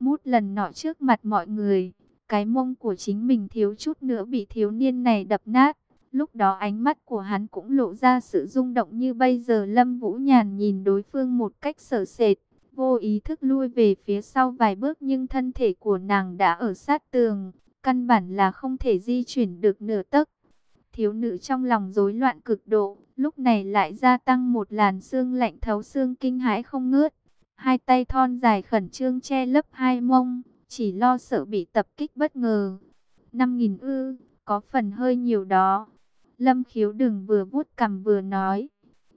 Mút lần nọ trước mặt mọi người, cái mông của chính mình thiếu chút nữa bị thiếu niên này đập nát. Lúc đó ánh mắt của hắn cũng lộ ra sự rung động như bây giờ Lâm Vũ Nhàn nhìn đối phương một cách sợ sệt. Vô ý thức lui về phía sau vài bước nhưng thân thể của nàng đã ở sát tường. Căn bản là không thể di chuyển được nửa tấc. Thiếu nữ trong lòng rối loạn cực độ, lúc này lại gia tăng một làn xương lạnh thấu xương kinh hãi không ngớt. Hai tay thon dài khẩn trương che lấp hai mông, chỉ lo sợ bị tập kích bất ngờ. Năm nghìn ư, có phần hơi nhiều đó. Lâm khiếu đừng vừa vuốt cầm vừa nói.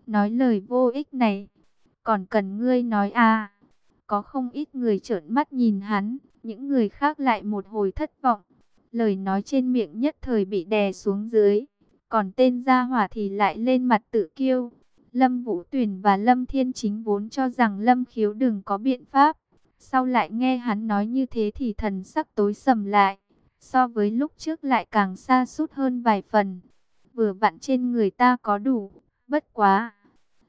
Nói lời vô ích này. Còn cần ngươi nói à. Có không ít người trợn mắt nhìn hắn. Những người khác lại một hồi thất vọng. Lời nói trên miệng nhất thời bị đè xuống dưới. Còn tên gia hỏa thì lại lên mặt tự kiêu. Lâm Vũ Tuyền và Lâm Thiên Chính vốn cho rằng Lâm Khiếu đừng có biện pháp. Sau lại nghe hắn nói như thế thì thần sắc tối sầm lại. So với lúc trước lại càng xa sút hơn vài phần. Vừa vặn trên người ta có đủ, bất quá.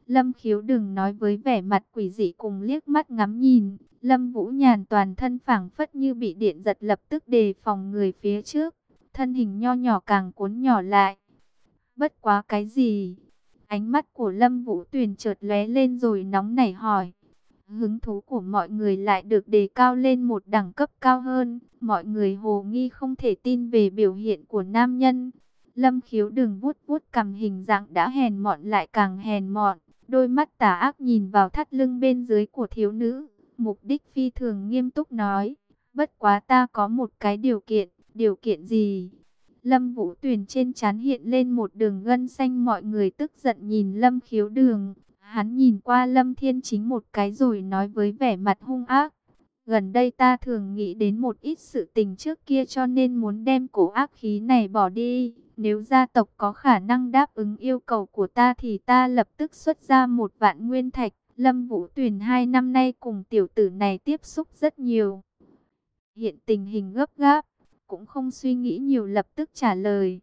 Lâm khiếu đừng nói với vẻ mặt quỷ dị cùng liếc mắt ngắm nhìn. Lâm Vũ Nhàn toàn thân phảng phất như bị điện giật lập tức đề phòng người phía trước. Thân hình nho nhỏ càng cuốn nhỏ lại. Bất quá cái gì? Ánh mắt của Lâm Vũ Tuyền chợt lóe lên rồi nóng nảy hỏi. Hứng thú của mọi người lại được đề cao lên một đẳng cấp cao hơn. Mọi người hồ nghi không thể tin về biểu hiện của nam nhân. Lâm khiếu đừng vuốt vuốt cầm hình dạng đã hèn mọn lại càng hèn mọn. Đôi mắt tà ác nhìn vào thắt lưng bên dưới của thiếu nữ. Mục đích phi thường nghiêm túc nói. Bất quá ta có một cái điều kiện. Điều kiện gì? Lâm Vũ Tuyền trên trán hiện lên một đường gân xanh mọi người tức giận nhìn Lâm khiếu đường. Hắn nhìn qua Lâm Thiên Chính một cái rồi nói với vẻ mặt hung ác. Gần đây ta thường nghĩ đến một ít sự tình trước kia cho nên muốn đem cổ ác khí này bỏ đi. Nếu gia tộc có khả năng đáp ứng yêu cầu của ta thì ta lập tức xuất ra một vạn nguyên thạch. Lâm Vũ Tuyền hai năm nay cùng tiểu tử này tiếp xúc rất nhiều. Hiện tình hình gấp gáp, cũng không suy nghĩ nhiều lập tức trả lời.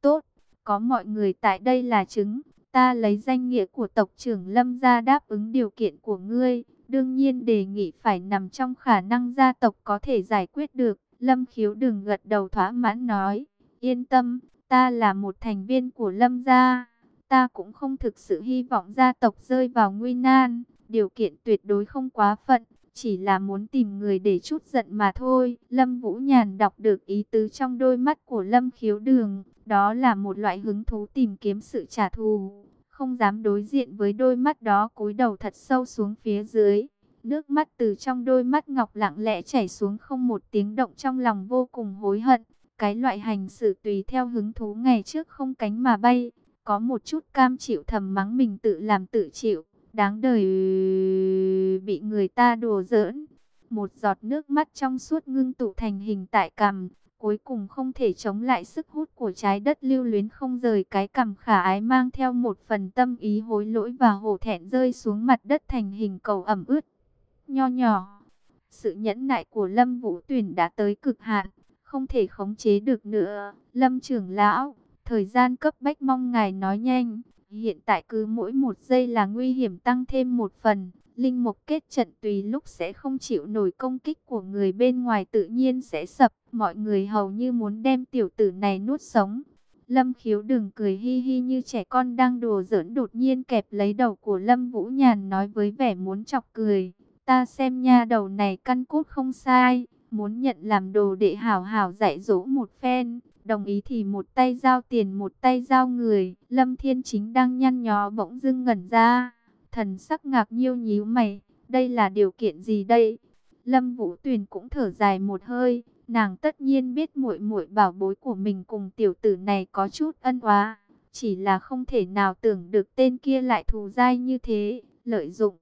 Tốt, có mọi người tại đây là chứng, ta lấy danh nghĩa của tộc trưởng Lâm ra đáp ứng điều kiện của ngươi. Đương nhiên đề nghị phải nằm trong khả năng gia tộc có thể giải quyết được. Lâm khiếu đừng gật đầu thỏa mãn nói, yên tâm, Ta là một thành viên của Lâm gia, ta cũng không thực sự hy vọng gia tộc rơi vào nguy nan, điều kiện tuyệt đối không quá phận, chỉ là muốn tìm người để chút giận mà thôi. Lâm Vũ Nhàn đọc được ý tứ trong đôi mắt của Lâm Khiếu Đường, đó là một loại hứng thú tìm kiếm sự trả thù, không dám đối diện với đôi mắt đó cúi đầu thật sâu xuống phía dưới. Nước mắt từ trong đôi mắt ngọc lặng lẽ chảy xuống không một tiếng động trong lòng vô cùng hối hận. Cái loại hành xử tùy theo hứng thú ngày trước không cánh mà bay, có một chút cam chịu thầm mắng mình tự làm tự chịu, đáng đời bị người ta đùa giỡn. Một giọt nước mắt trong suốt ngưng tụ thành hình tại cằm, cuối cùng không thể chống lại sức hút của trái đất lưu luyến không rời cái cằm khả ái mang theo một phần tâm ý hối lỗi và hổ thẹn rơi xuống mặt đất thành hình cầu ẩm ướt. Nho nhỏ, sự nhẫn nại của Lâm Vũ Tuyển đã tới cực hạn không thể khống chế được nữa. Lâm trưởng lão, thời gian cấp bách mong ngài nói nhanh. Hiện tại cứ mỗi một giây là nguy hiểm tăng thêm một phần. Linh mục kết trận tùy lúc sẽ không chịu nổi công kích của người bên ngoài tự nhiên sẽ sập. Mọi người hầu như muốn đem tiểu tử này nuốt sống. Lâm khiếu đừng cười hi hi như trẻ con đang đùa giỡn đột nhiên kẹp lấy đầu của Lâm Vũ Nhàn nói với vẻ muốn chọc cười. Ta xem nha đầu này căn cốt không sai, muốn nhận làm đồ để hảo hảo dạy dỗ một phen. Đồng ý thì một tay giao tiền một tay giao người. Lâm Thiên Chính đang nhăn nhó bỗng dưng ngẩn ra. Thần sắc ngạc nhiêu nhíu mày. Đây là điều kiện gì đây? Lâm Vũ Tuyền cũng thở dài một hơi. Nàng tất nhiên biết muội muội bảo bối của mình cùng tiểu tử này có chút ân oá. Chỉ là không thể nào tưởng được tên kia lại thù dai như thế, lợi dụng.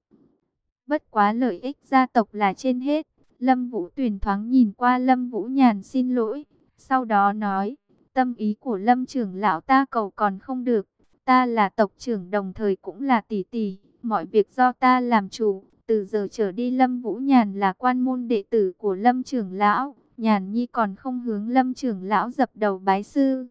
Bất quá lợi ích gia tộc là trên hết. Lâm Vũ Tuyền thoáng nhìn qua Lâm Vũ Nhàn xin lỗi, sau đó nói, tâm ý của Lâm trưởng lão ta cầu còn không được, ta là tộc trưởng đồng thời cũng là tỷ tỷ, mọi việc do ta làm chủ, từ giờ trở đi Lâm Vũ Nhàn là quan môn đệ tử của Lâm trưởng lão, Nhàn Nhi còn không hướng Lâm trưởng lão dập đầu bái sư.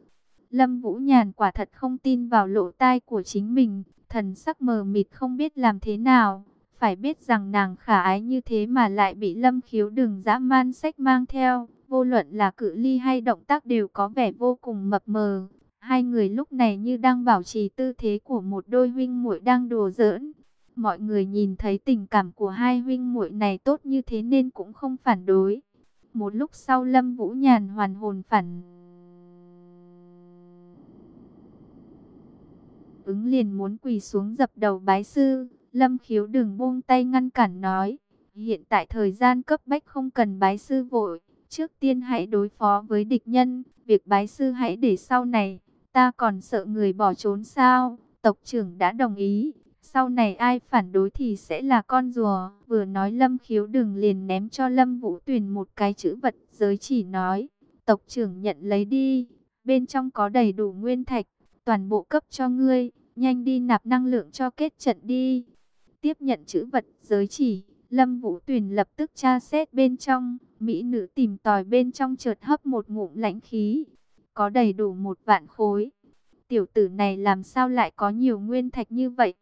Lâm Vũ Nhàn quả thật không tin vào lỗ tai của chính mình, thần sắc mờ mịt không biết làm thế nào. Phải biết rằng nàng khả ái như thế mà lại bị lâm khiếu đừng dã man sách mang theo. Vô luận là cự ly hay động tác đều có vẻ vô cùng mập mờ. Hai người lúc này như đang bảo trì tư thế của một đôi huynh muội đang đùa giỡn. Mọi người nhìn thấy tình cảm của hai huynh muội này tốt như thế nên cũng không phản đối. Một lúc sau Lâm Vũ Nhàn hoàn hồn phản ứng liền muốn quỳ xuống dập đầu bái sư. Lâm khiếu đừng buông tay ngăn cản nói. Hiện tại thời gian cấp bách không cần bái sư vội. Trước tiên hãy đối phó với địch nhân. Việc bái sư hãy để sau này. Ta còn sợ người bỏ trốn sao? Tộc trưởng đã đồng ý. Sau này ai phản đối thì sẽ là con rùa. Vừa nói Lâm khiếu đừng liền ném cho Lâm Vũ Tuyền một cái chữ vật, giới chỉ nói. Tộc trưởng nhận lấy đi. Bên trong có đầy đủ nguyên thạch. Toàn bộ cấp cho ngươi. Nhanh đi nạp năng lượng cho kết trận đi. Tiếp nhận chữ vật, giới chỉ. Lâm Vũ Tuyền lập tức tra xét bên trong. Mỹ nữ tìm tòi bên trong chợt hấp một ngụm lãnh khí. Có đầy đủ một vạn khối. Tiểu tử này làm sao lại có nhiều nguyên thạch như vậy?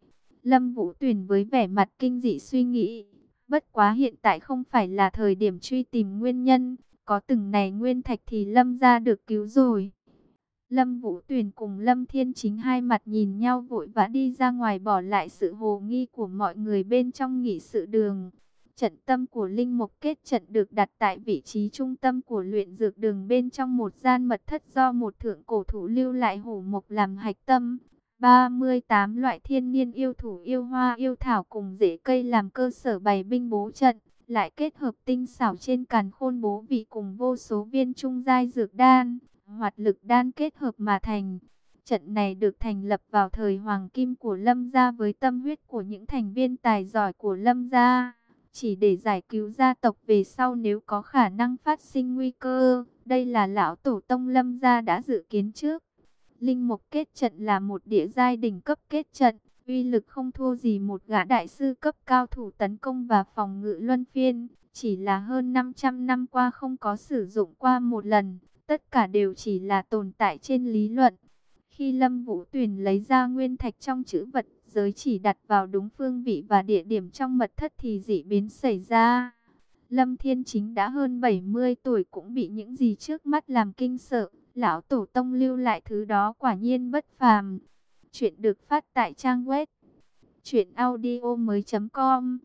Lâm Vũ Tuyền với vẻ mặt kinh dị suy nghĩ. Bất quá hiện tại không phải là thời điểm truy tìm nguyên nhân. Có từng này nguyên thạch thì Lâm gia được cứu rồi. Lâm Vũ Tuyền cùng Lâm Thiên Chính hai mặt nhìn nhau vội vã đi ra ngoài bỏ lại sự hồ nghi của mọi người bên trong nghỉ sự đường. Trận tâm của Linh Mục kết trận được đặt tại vị trí trung tâm của luyện dược đường bên trong một gian mật thất do một thượng cổ thủ lưu lại hổ mộc làm hạch tâm. 38 loại thiên niên yêu thủ yêu hoa yêu thảo cùng rễ cây làm cơ sở bày binh bố trận, lại kết hợp tinh xảo trên càn khôn bố vị cùng vô số viên trung giai dược đan, hoạt lực đan kết hợp mà thành. Trận này được thành lập vào thời hoàng kim của Lâm gia với tâm huyết của những thành viên tài giỏi của Lâm gia, chỉ để giải cứu gia tộc về sau nếu có khả năng phát sinh nguy cơ. Đây là lão tổ tông Lâm gia đã dự kiến trước. Linh mục kết trận là một địa giai đỉnh cấp kết trận, uy lực không thua gì một gã đại sư cấp cao thủ tấn công và phòng ngự luân phiên, chỉ là hơn 500 năm qua không có sử dụng qua một lần, tất cả đều chỉ là tồn tại trên lý luận. Khi Lâm Vũ Tuyền lấy ra nguyên thạch trong chữ vật, giới chỉ đặt vào đúng phương vị và địa điểm trong mật thất thì dị biến xảy ra. Lâm Thiên Chính đã hơn 70 tuổi cũng bị những gì trước mắt làm kinh sợ lão tổ tông lưu lại thứ đó quả nhiên bất phàm. Chuyện được phát tại trang web truyệnaudiomoi.com.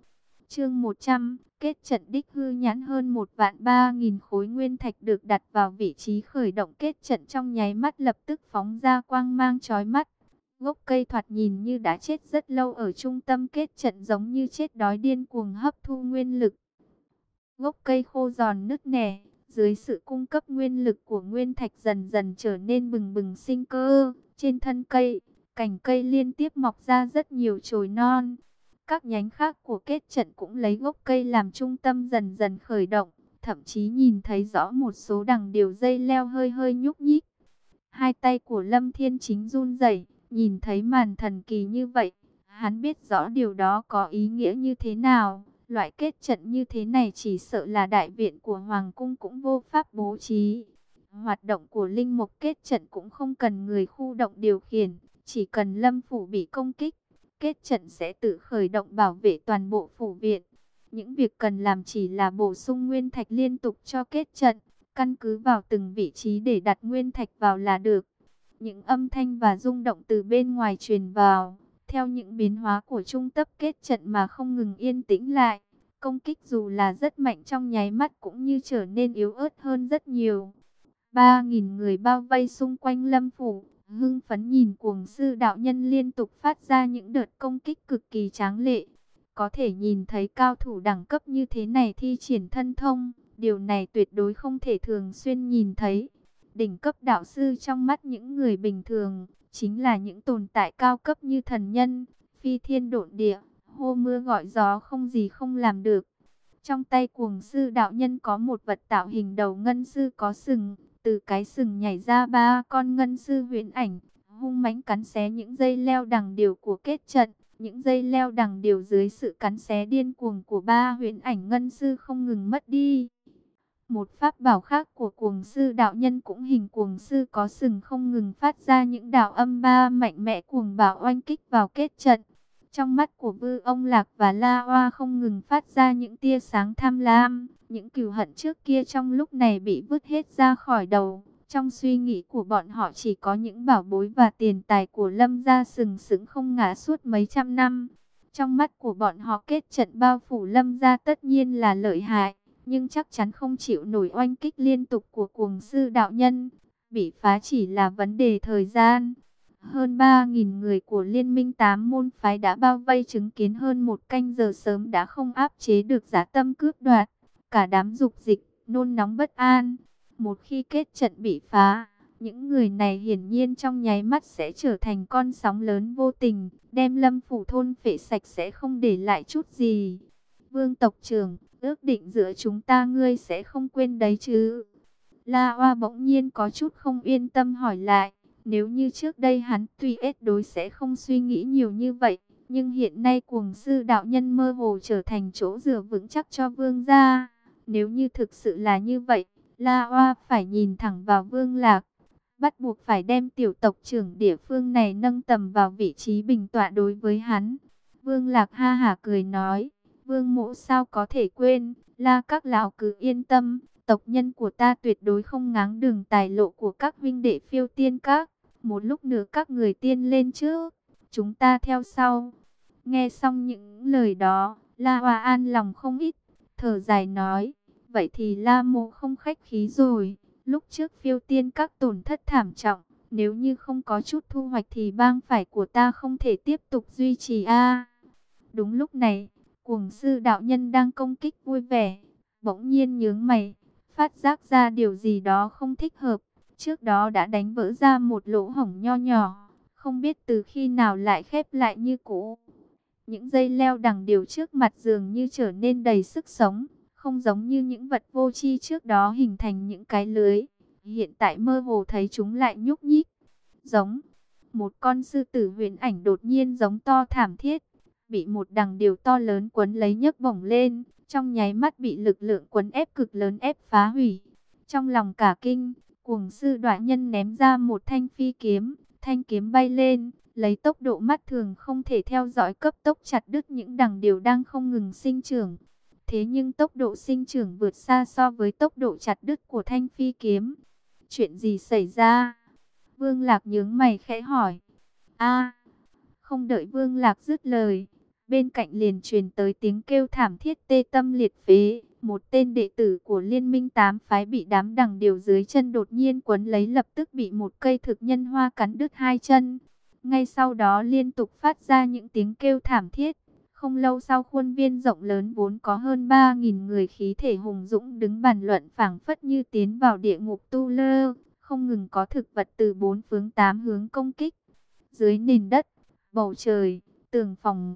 Chương 100, kết trận đích hư nhãn hơn một vạn ba nghìn khối nguyên thạch được đặt vào vị trí khởi động kết trận trong nháy mắt lập tức phóng ra quang mang chói mắt. Gốc cây thoạt nhìn như đã chết rất lâu ở trung tâm kết trận giống như chết đói điên cuồng hấp thu nguyên lực. Gốc cây khô giòn nứt nẻ, dưới sự cung cấp nguyên lực của nguyên thạch dần dần trở nên bừng bừng sinh cơ, trên thân cây, cành cây liên tiếp mọc ra rất nhiều chồi non. Các nhánh khác của kết trận cũng lấy gốc cây làm trung tâm dần dần khởi động, thậm chí nhìn thấy rõ một số đằng điều dây leo hơi hơi nhúc nhích. Hai tay của Lâm Thiên Chính run rẩy, nhìn thấy màn thần kỳ như vậy, hắn biết rõ điều đó có ý nghĩa như thế nào. Loại kết trận như thế này chỉ sợ là đại viện của Hoàng cung cũng vô pháp bố trí. Hoạt động của linh mục kết trận cũng không cần người khu động điều khiển, chỉ cần lâm phủ bị công kích, kết trận sẽ tự khởi động bảo vệ toàn bộ phủ viện. Những việc cần làm chỉ là bổ sung nguyên thạch liên tục cho kết trận, căn cứ vào từng vị trí để đặt nguyên thạch vào là được. Những âm thanh và rung động từ bên ngoài truyền vào, theo những biến hóa của trung tâm kết trận mà không ngừng yên tĩnh lại, công kích dù là rất mạnh trong nháy mắt cũng như trở nên yếu ớt hơn rất nhiều. Ba nghìn người bao vây xung quanh lâm phủ, hưng phấn nhìn cuồng sư đạo nhân liên tục phát ra những đợt công kích cực kỳ tráng lệ. Có thể nhìn thấy cao thủ đẳng cấp như thế này thi triển thân thông, điều này tuyệt đối không thể thường xuyên nhìn thấy. Đỉnh cấp đạo sư trong mắt những người bình thường, chính là những tồn tại cao cấp như thần nhân, phi thiên độn địa, hô mưa gọi gió không gì không làm được. Trong tay cuồng sư đạo nhân có một vật tạo hình đầu ngân sư có sừng, từ cái sừng nhảy ra ba con ngân sư huyễn ảnh, hung mãnh cắn xé những dây leo đằng điều của kết trận. Những dây leo đằng điều dưới sự cắn xé điên cuồng của ba huyễn ảnh ngân sư không ngừng mất đi. Một pháp bảo khác của cuồng sư đạo nhân cũng hình cuồng sư có sừng không ngừng phát ra những đạo âm ba mạnh mẽ cuồng bảo oanh kích vào kết trận. Trong mắt của Vư ông Lạc và La Hoa không ngừng phát ra những tia sáng tham lam, những cừu hận trước kia trong lúc này bị vứt hết ra khỏi đầu. Trong suy nghĩ của bọn họ chỉ có những bảo bối và tiền tài của Lâm gia sừng sững không ngã suốt mấy trăm năm. Trong mắt của bọn họ kết trận bao phủ Lâm gia tất nhiên là lợi hại, nhưng chắc chắn không chịu nổi oanh kích liên tục của cuồng sư đạo nhân. Bị phá chỉ là vấn đề thời gian. Hơn 3.000 người của Liên minh tám môn phái đã bao vây chứng kiến hơn một canh giờ sớm đã không áp chế được giả tâm cướp đoạt. Cả đám dục dịch, nôn nóng bất an. Một khi kết trận bị phá, những người này hiển nhiên trong nháy mắt sẽ trở thành con sóng lớn vô tình, đem lâm phủ thôn phệ sạch sẽ không để lại chút gì. Vương tộc trưởng, ước định giữa chúng ta ngươi sẽ không quên đấy chứ. La Hoa bỗng nhiên có chút không yên tâm hỏi lại. Nếu như trước đây hắn tuy ết đối sẽ không suy nghĩ nhiều như vậy, nhưng hiện nay cuồng sư đạo nhân mơ hồ trở thành chỗ dựa vững chắc cho vương gia. Nếu như thực sự là như vậy, La Hoa phải nhìn thẳng vào vương lạc, bắt buộc phải đem tiểu tộc trưởng địa phương này nâng tầm vào vị trí bình tọa đối với hắn. Vương lạc ha hả cười nói, vương mộ sao có thể quên, la các lão cứ yên tâm, tộc nhân của ta tuyệt đối không ngáng đường tài lộ của các huynh đệ phiêu tiên các. Một lúc nữa các người tiên lên trước, chúng ta theo sau. Nghe xong những lời đó, La Hoa an lòng không ít, thở dài nói, vậy thì La Mộ không khách khí rồi. Lúc trước phiêu tiên các tổn thất thảm trọng, nếu như không có chút thu hoạch thì bang phải của ta không thể tiếp tục duy trì a. đúng lúc này, cuồng sư đạo nhân đang công kích vui vẻ, bỗng nhiên nhướng mày, phát giác ra điều gì đó không thích hợp, trước đó đã đánh vỡ ra một lỗ hổng nho nhỏ, không biết từ khi nào lại khép lại như cũ. Những dây leo đằng điều trước mặt dường như trở nên đầy sức sống, không giống như những vật vô tri trước đó hình thành những cái lưới. Hiện tại mơ hồ thấy chúng lại nhúc nhích, giống một con sư tử huyền ảnh đột nhiên giống to thảm thiết, bị một đằng điều to lớn quấn lấy nhấc bổng lên, trong nháy mắt bị lực lượng quấn ép cực lớn ép phá hủy. Trong lòng cả kinh, cuồng sư đoạn nhân ném ra một thanh phi kiếm, thanh kiếm bay lên, lấy tốc độ mắt thường không thể theo dõi cấp tốc chặt đứt những đằng điều đang không ngừng sinh trưởng. Thế nhưng tốc độ sinh trưởng vượt xa so với tốc độ chặt đứt của thanh phi kiếm. Chuyện gì xảy ra? Vương Lạc nhướng mày khẽ hỏi. a không đợi Vương Lạc dứt lời. Bên cạnh liền truyền tới tiếng kêu thảm thiết tê tâm liệt phế. Một tên đệ tử của Liên minh tám phái bị đám đằng điều dưới chân đột nhiên quấn lấy lập tức bị một cây thực nhân hoa cắn đứt hai chân. Ngay sau đó liên tục phát ra những tiếng kêu thảm thiết. Không lâu sau khuôn viên rộng lớn vốn có hơn 3.000 người khí thể hùng dũng đứng bàn luận phảng phất như tiến vào địa ngục tu lơ, không ngừng có thực vật từ bốn phương tám hướng công kích. Dưới nền đất, bầu trời, tường phòng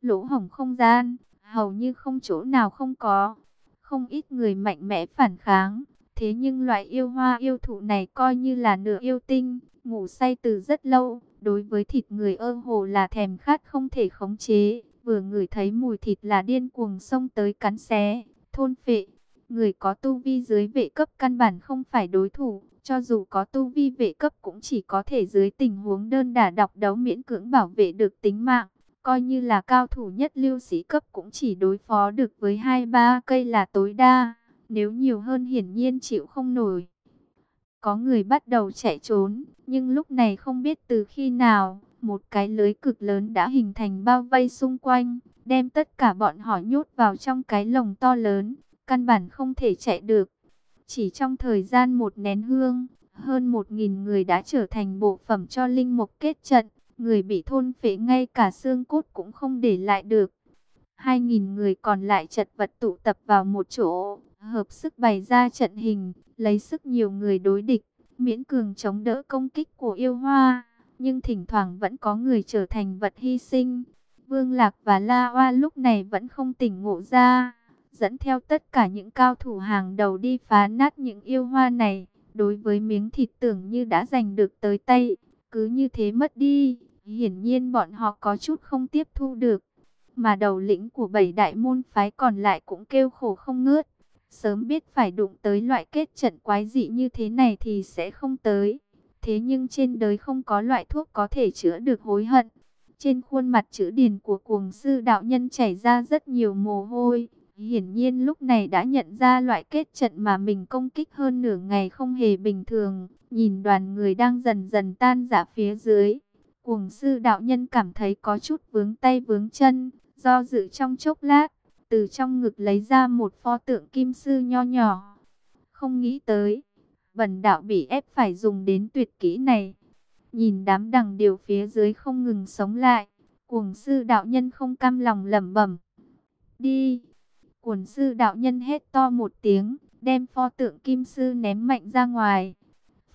lỗ hổng không gian, hầu như không chỗ nào không có. Không ít người mạnh mẽ phản kháng, thế nhưng loại yêu hoa yêu thụ này coi như là nửa yêu tinh ngủ say từ rất lâu, đối với thịt người ơ hồ là thèm khát không thể khống chế, vừa ngửi thấy mùi thịt là điên cuồng xông tới cắn xé, thôn phệ. Người có tu vi dưới vệ cấp căn bản không phải đối thủ, cho dù có tu vi vệ cấp cũng chỉ có thể dưới tình huống đơn đả độc đấu miễn cưỡng bảo vệ được tính mạng. Coi như là cao thủ nhất lưu sĩ cấp cũng chỉ đối phó được với hai ba cây là tối đa, nếu nhiều hơn hiển nhiên chịu không nổi. Có người bắt đầu chạy trốn, nhưng lúc này không biết từ khi nào, một cái lưới cực lớn đã hình thành bao vây xung quanh, đem tất cả bọn họ nhốt vào trong cái lồng to lớn, căn bản không thể chạy được. Chỉ trong thời gian một nén hương, hơn một nghìn người đã trở thành bộ phẩm cho linh mục kết trận, người bị thôn phệ ngay cả xương cốt cũng không để lại được. Hai nghìn người còn lại chật vật tụ tập vào một chỗ, hợp sức bày ra trận hình, lấy sức nhiều người đối địch, miễn cường chống đỡ công kích của yêu hoa, nhưng thỉnh thoảng vẫn có người trở thành vật hy sinh. Vương Lạc và La Hoa lúc này vẫn không tỉnh ngộ ra, dẫn theo tất cả những cao thủ hàng đầu đi phá nát những yêu hoa này, đối với miếng thịt tưởng như đã giành được tới tay, cứ như thế mất đi, hiển nhiên bọn họ có chút không tiếp thu được. Mà đầu lĩnh của bảy đại môn phái còn lại cũng kêu khổ không ngớt. Sớm biết phải đụng tới loại kết trận quái dị như thế này thì sẽ không tới. Thế nhưng trên đời không có loại thuốc có thể chữa được hối hận. Trên khuôn mặt chữ điền của cuồng sư đạo nhân chảy ra rất nhiều mồ hôi. Hiển nhiên lúc này đã nhận ra loại kết trận mà mình công kích hơn nửa ngày không hề bình thường. Nhìn đoàn người đang dần dần tan giả phía dưới. Cuồng sư đạo nhân cảm thấy có chút vướng tay vướng chân, do dự trong chốc lát, từ trong ngực lấy ra một pho tượng kim sư nho nhỏ. Không nghĩ tới, bần đạo bị ép phải dùng đến tuyệt kỹ này. Nhìn đám đằng điều phía dưới không ngừng sống lại, cuồng sư đạo nhân không cam lòng lẩm bẩm. Đi! Cuồng sư đạo nhân hét to một tiếng, đem pho tượng kim sư ném mạnh ra ngoài.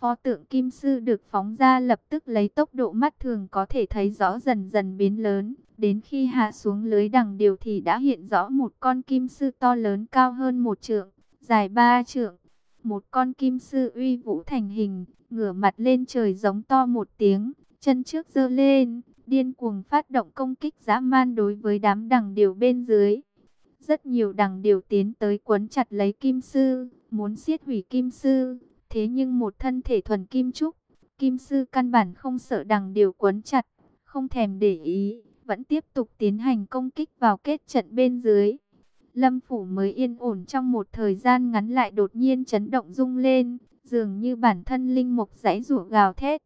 Pho tượng kim sư được phóng ra lập tức lấy tốc độ mắt thường có thể thấy rõ dần dần biến lớn. Đến khi hạ xuống lưới đằng điều thì đã hiện rõ một con kim sư to lớn cao hơn một trượng, dài ba trượng. Một con kim sư uy vũ thành hình, ngửa mặt lên trời giống to một tiếng, chân trước giơ lên, điên cuồng phát động công kích dã man đối với đám đằng điều bên dưới. Rất nhiều đằng điều tiến tới quấn chặt lấy kim sư, muốn siết hủy kim sư. Thế nhưng một thân thể thuần kim trúc, kim sư căn bản không sợ đằng điều quấn chặt, không thèm để ý, vẫn tiếp tục tiến hành công kích vào kết trận bên dưới. Lâm phủ mới yên ổn trong một thời gian ngắn lại đột nhiên chấn động rung lên, dường như bản thân linh mục giãy rủa gào thét.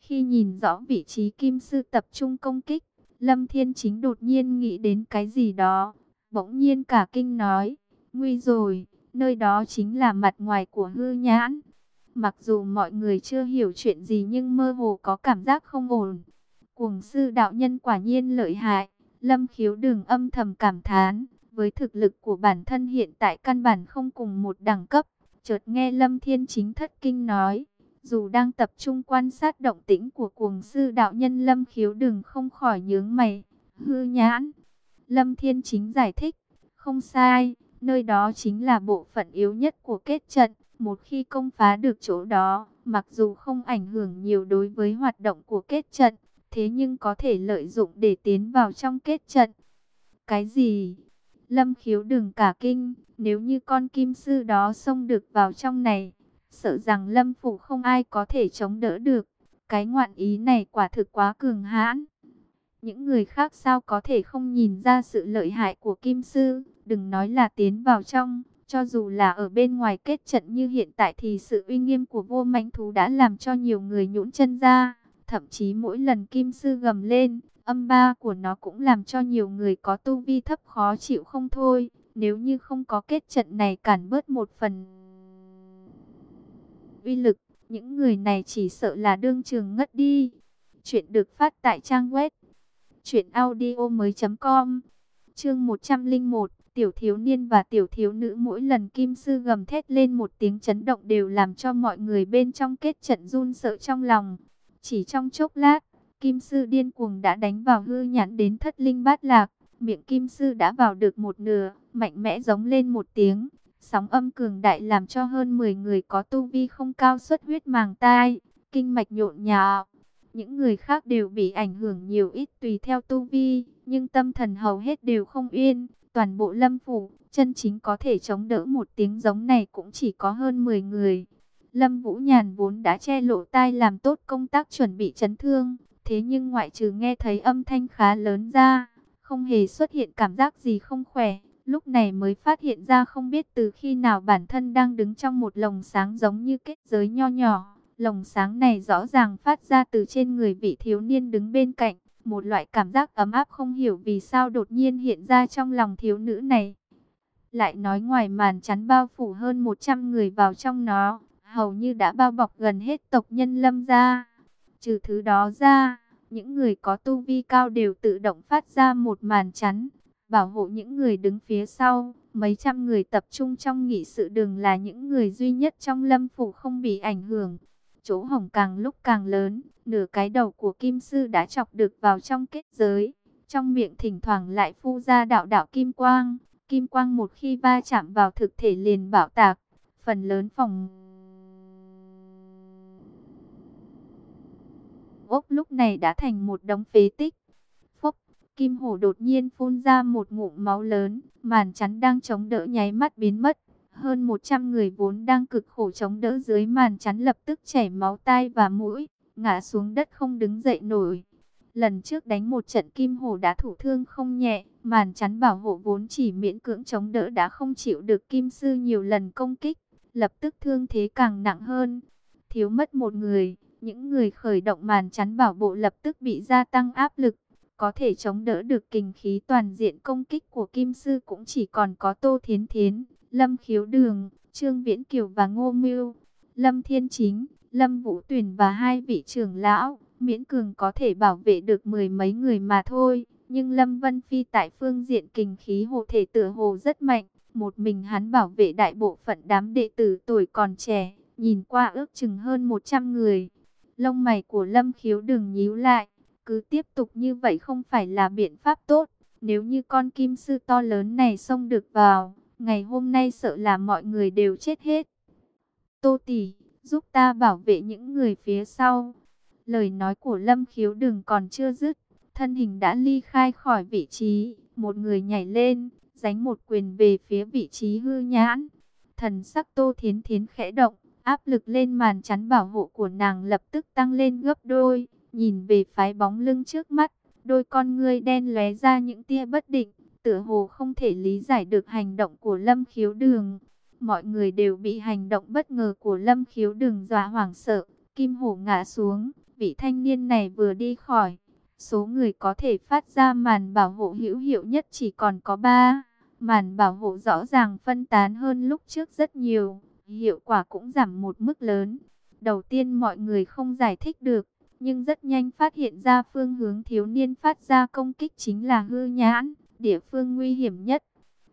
Khi nhìn rõ vị trí kim sư tập trung công kích, Lâm Thiên Chính đột nhiên nghĩ đến cái gì đó, bỗng nhiên cả kinh nói, nguy rồi, nơi đó chính là mặt ngoài của hư nhãn. Mặc dù mọi người chưa hiểu chuyện gì nhưng mơ hồ có cảm giác không ổn. Cuồng sư đạo nhân quả nhiên lợi hại. Lâm khiếu đường âm thầm cảm thán. Với thực lực của bản thân hiện tại căn bản không cùng một đẳng cấp. Chợt nghe Lâm Thiên Chính thất kinh nói. Dù đang tập trung quan sát động tĩnh của cuồng sư đạo nhân Lâm khiếu đường không khỏi nhướng mày. Hư nhãn. Lâm Thiên Chính giải thích. Không sai, nơi đó chính là bộ phận yếu nhất của kết trận. Một khi công phá được chỗ đó, mặc dù không ảnh hưởng nhiều đối với hoạt động của kết trận, thế nhưng có thể lợi dụng để tiến vào trong kết trận. Cái gì? Lâm khiếu đừng cả kinh, nếu như con kim sư đó xông được vào trong này, sợ rằng lâm phủ không ai có thể chống đỡ được. Cái ngoạn ý này quả thực quá cường hãn. Những người khác sao có thể không nhìn ra sự lợi hại của kim sư, đừng nói là tiến vào trong. Cho dù là ở bên ngoài kết trận như hiện tại thì sự uy nghiêm của vô mãnh thú đã làm cho nhiều người nhũn chân ra. Thậm chí mỗi lần kim sư gầm lên, âm ba của nó cũng làm cho nhiều người có tu vi thấp khó chịu không thôi. Nếu như không có kết trận này cản bớt một phần uy lực, những người này chỉ sợ là đương trường ngất đi. Chuyện được phát tại trang web chuyện audio mới.com Chương 101 Tiểu thiếu niên và tiểu thiếu nữ mỗi lần kim sư gầm thét lên một tiếng chấn động đều làm cho mọi người bên trong kết trận run sợ trong lòng. Chỉ trong chốc lát, kim sư điên cuồng đã đánh vào hư nhãn đến thất linh bát lạc. Miệng kim sư đã vào được một nửa, mạnh mẽ giống lên một tiếng. Sóng âm cường đại làm cho hơn 10 người có tu vi không cao xuất huyết màng tai, kinh mạch nhộn nhạo. Những người khác đều bị ảnh hưởng nhiều ít tùy theo tu vi, nhưng tâm thần hầu hết đều không yên. Toàn bộ lâm phủ, chân chính có thể chống đỡ một tiếng giống này cũng chỉ có hơn 10 người. Lâm Vũ Nhàn vốn đã che lộ tai làm tốt công tác chuẩn bị chấn thương, thế nhưng ngoại trừ nghe thấy âm thanh khá lớn ra, không hề xuất hiện cảm giác gì không khỏe. Lúc này mới phát hiện ra không biết từ khi nào bản thân đang đứng trong một lồng sáng giống như kết giới nho nhỏ. Lồng sáng này rõ ràng phát ra từ trên người vị thiếu niên đứng bên cạnh. Một loại cảm giác ấm áp không hiểu vì sao đột nhiên hiện ra trong lòng thiếu nữ này. Lại nói ngoài màn chắn bao phủ hơn 100 người vào trong nó, hầu như đã bao bọc gần hết tộc nhân lâm ra. Trừ thứ đó ra, những người có tu vi cao đều tự động phát ra một màn chắn, bảo hộ những người đứng phía sau. Mấy trăm người tập trung trong nghị sự đường là những người duy nhất trong lâm phủ không bị ảnh hưởng chỗ hồng càng lúc càng lớn, nửa cái đầu của kim sư đã chọc được vào trong kết giới. Trong miệng thỉnh thoảng lại phu ra đạo đạo kim quang, kim quang một khi va chạm vào thực thể liền bảo tạc, phần lớn phòng ốc lúc này đã thành một đống phế tích. Phốc, kim hổ đột nhiên phun ra một ngụm máu lớn, màn chắn đang chống đỡ nháy mắt biến mất, hơn 100 người vốn đang cực khổ chống đỡ dưới màn chắn lập tức chảy máu tai và mũi, ngã xuống đất không đứng dậy nổi. Lần trước đánh một trận kim hổ đã thủ thương không nhẹ, màn chắn bảo hộ vốn chỉ miễn cưỡng chống đỡ đã không chịu được kim sư nhiều lần công kích, lập tức thương thế càng nặng hơn. Thiếu mất một người, những người khởi động màn chắn bảo bộ lập tức bị gia tăng áp lực, có thể chống đỡ được kình khí toàn diện công kích của kim sư cũng chỉ còn có Tô Thiến Thiến, Lâm Khiếu Đường, Trương Viễn Kiều và Ngô Mưu, Lâm Thiên Chính, Lâm Vũ Tuyển và hai vị trưởng lão miễn cường có thể bảo vệ được mười mấy người mà thôi. Nhưng Lâm Vân Phi tại phương diện kinh khí hộ thể tựa hồ rất mạnh. Một mình hắn bảo vệ đại bộ phận đám đệ tử tuổi còn trẻ, nhìn qua ước chừng hơn 100 người. Lông mày của Lâm khiếu Đường nhíu lại, cứ tiếp tục như vậy không phải là biện pháp tốt. Nếu như con kim sư to lớn này xông được vào, ngày hôm nay sợ là mọi người đều chết hết. Tô tỷ, giúp ta bảo vệ những người phía sau. Lời nói của Lâm Khiếu đừng còn chưa dứt, thân hình đã ly khai khỏi vị trí, một người nhảy lên, giánh một quyền về phía vị trí hư nhãn. Thần sắc Tô Thiến Thiến khẽ động, áp lực lên màn chắn bảo hộ của nàng lập tức tăng lên gấp đôi, nhìn về phái bóng lưng trước mắt, đôi con ngươi đen lóe ra những tia bất định, tựa hồ không thể lý giải được hành động của Lâm Khiếu Đường. Mọi người đều bị hành động bất ngờ của Lâm Khiếu Đường dọa hoảng sợ, Kim Hổ ngã xuống, vị thanh niên này vừa đi khỏi, số người có thể phát ra màn bảo hộ hữu hiệu nhất chỉ còn có 3. Màn bảo hộ rõ ràng phân tán hơn lúc trước rất nhiều, hiệu quả cũng giảm một mức lớn. Đầu tiên mọi người không giải thích được, nhưng rất nhanh phát hiện ra phương hướng thiếu niên phát ra công kích chính là hư nhãn, địa phương nguy hiểm nhất.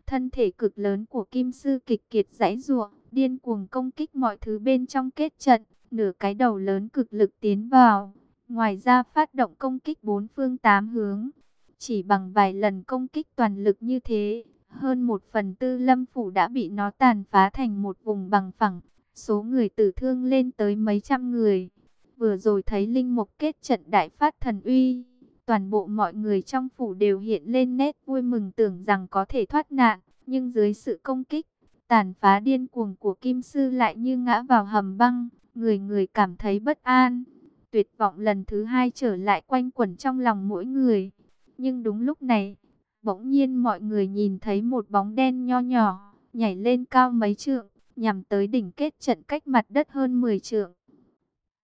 Thân thể cực lớn của kim sư kịch kiệt giãy giụa, điên cuồng công kích mọi thứ bên trong kết trận nửa cái đầu lớn cực lực tiến vào. Ngoài ra phát động công kích bốn phương tám hướng. Chỉ bằng vài lần công kích toàn lực như thế, hơn một phần tư lâm phủ đã bị nó tàn phá thành một vùng bằng phẳng. Số người tử thương lên tới mấy trăm người. Vừa rồi thấy Linh Mục kết trận đại phát thần uy. Toàn bộ mọi người trong phủ đều hiện lên nét vui mừng tưởng rằng có thể thoát nạn. Nhưng dưới sự công kích, tàn phá điên cuồng của Kim Sư lại như ngã vào hầm băng người người cảm thấy bất an. Tuyệt vọng lần thứ hai trở lại quanh quẩn trong lòng mỗi người. Nhưng đúng lúc này, bỗng nhiên mọi người nhìn thấy một bóng đen nho nhỏ, nhảy lên cao mấy trượng, nhằm tới đỉnh kết trận cách mặt đất hơn 10 trượng.